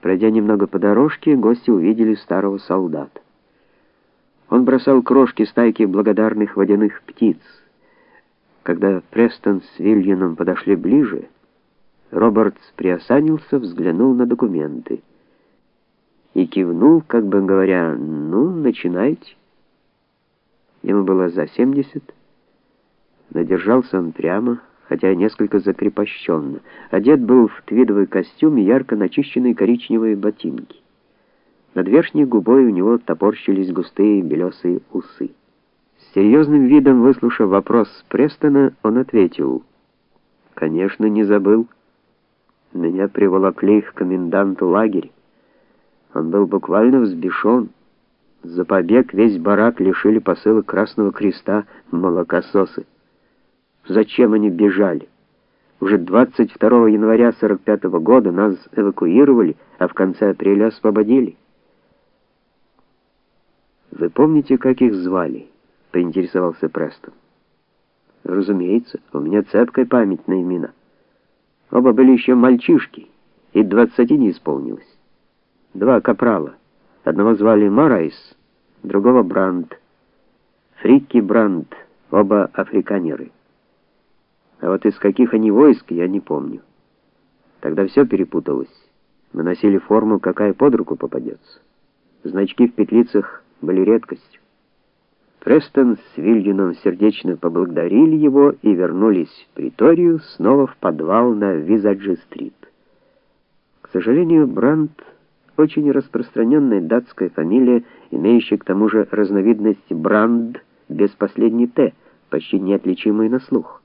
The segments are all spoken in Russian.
Пройдя немного по дорожке, гости увидели старого солдата. Он бросал крошки стайки благодарных водяных птиц. Когда Престон с Вильяном подошли ближе, Робертс приосанился, взглянул на документы и кивнул, как бы говоря: "Ну, начинайте". Ему было за 70, но держался он прямо, хотя несколько закрепощенно. Одет был в твидовый костюм и ярко начищенные коричневые ботинки. Над верхней губой у него топорщились густые белесые усы. С серьезным видом выслушав вопрос Престона, он ответил: "Конечно, не забыл. Меня приволокли к коменданту лагеря. Он был буквально взбешен. За побег весь барак лишили посылок Красного Креста молокососы. Зачем они бежали? Уже 22 января 45 -го года нас эвакуировали, а в конце апреля освободили. Вы помните, как их звали? поинтересовался Престон. Разумеется, у меня цепкая память на имена. Оба были еще мальчишки, и двадцати не исполнилось. Два капрала. Одного звали Марайс, другого Бранд. Фрикки Бранд, оба африканеры. А вот из каких они войск, я не помню. Тогда все перепуталось. Мы носили форму, какая под руку попадется. Значки в петлицах были редкостью. Престон с Вильгином сердечно поблагодарили его и вернулись в приторию, снова в подвал на Визаджи-стрит. К сожалению, Бранд очень распространенная датская фамилия, имеющая к тому же разновидность Бранд без последней т, почти неотличимую на слух.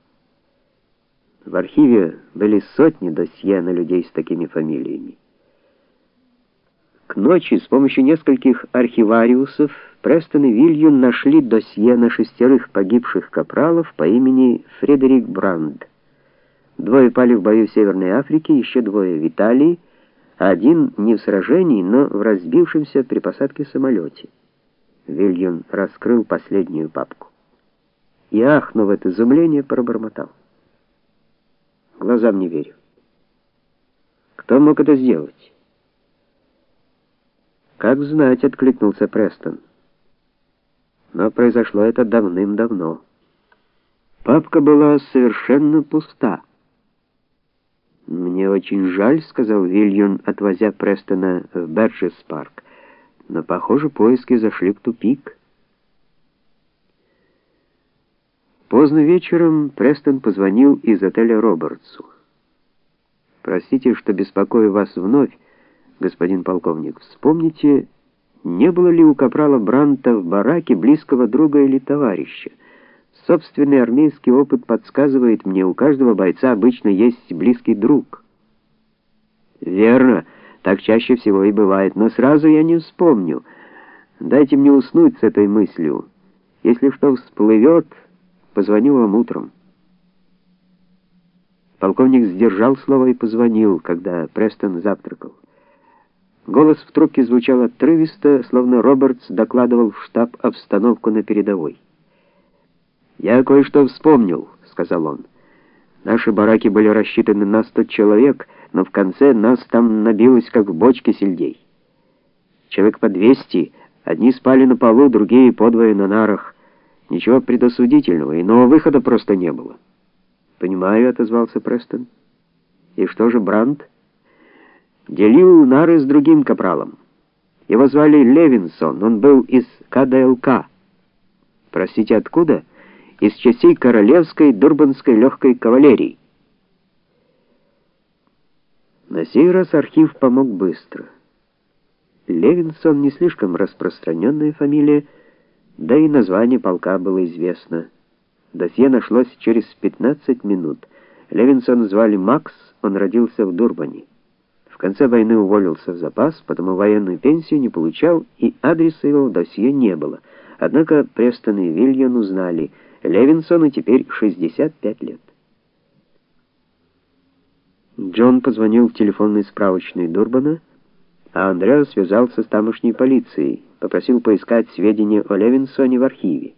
В архиве были сотни досье на людей с такими фамилиями. К ночи с помощью нескольких архивариусов Престон и Вильюн нашли досье на шестерых погибших капралов по имени Фредерик Бранд. Двое пали в бою в Северной Африке, еще двое в Италии, а один не в сражении, но в разбившемся при посадке самолете. Вильюн раскрыл последнюю папку. И ахнув от изумления, пробормотал: Глазам не верю. Кто мог это сделать? Как знать, откликнулся Престон. Но произошло это давным-давно. Папка была совершенно пуста. Мне очень жаль, сказал Вильюн, отвозя Престона в Берджес-парк. Но, похоже, поиски зашли в тупик. Поздно вечером Престон позвонил из отеля Робертсу. Простите, что беспокою вас вновь, господин полковник. Вспомните, не было ли у капрала Бранта в бараке близкого друга или товарища? Собственный армейский опыт подсказывает мне, у каждого бойца обычно есть близкий друг. Верно, так чаще всего и бывает, но сразу я не вспомню. Дайте мне уснуть с этой мыслью. Если что всплывет, Позвоню вам утром. Полковник сдержал слово и позвонил, когда Престон завтракал. Голос в трубке звучал отрывисто, словно Робертс докладывал в штаб обстановку на передовой. «Я кое-что вспомнил», — сказал он. «Наши бараки были рассчитаны на сто человек, но в конце нас там набилось, как в бочке сельдей. Человек по двести, одни спали на полу, другие подвое на нарах. Ничего предосудительного, иного выхода просто не было. Понимаю, отозвался Престон. И что же Бранд? Делил нары с другим капралом. Его звали Левинсон, он был из КДЛК. Простите, откуда? Из частей королевской дурбанской легкой кавалерии. На сей раз архив помог быстро. Левинсон не слишком распространенная фамилия, да и название полка было известно. Досье нашлось через 15 минут. Левинсон звали Макс, он родился в Дурбане. В конце войны уволился в запас, потому военную пенсию не получал, и адреса его в досье не было. Однако Престон и Вильян узнали, Левинсону теперь 65 лет. Джон позвонил в телефонный справочный Дурбана, а Андреа связался с тамошней полицией попросил поискать сведения о Левинсоне в архиве.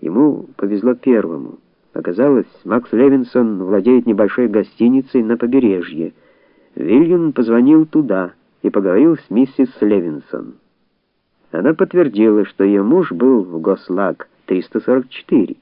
Ему повезло первому. Оказалось, Макс Левинсон владеет небольшой гостиницей на побережье. Вильям позвонил туда и поговорил с миссис Левинсон. Она подтвердила, что ее муж был в Гослаг 344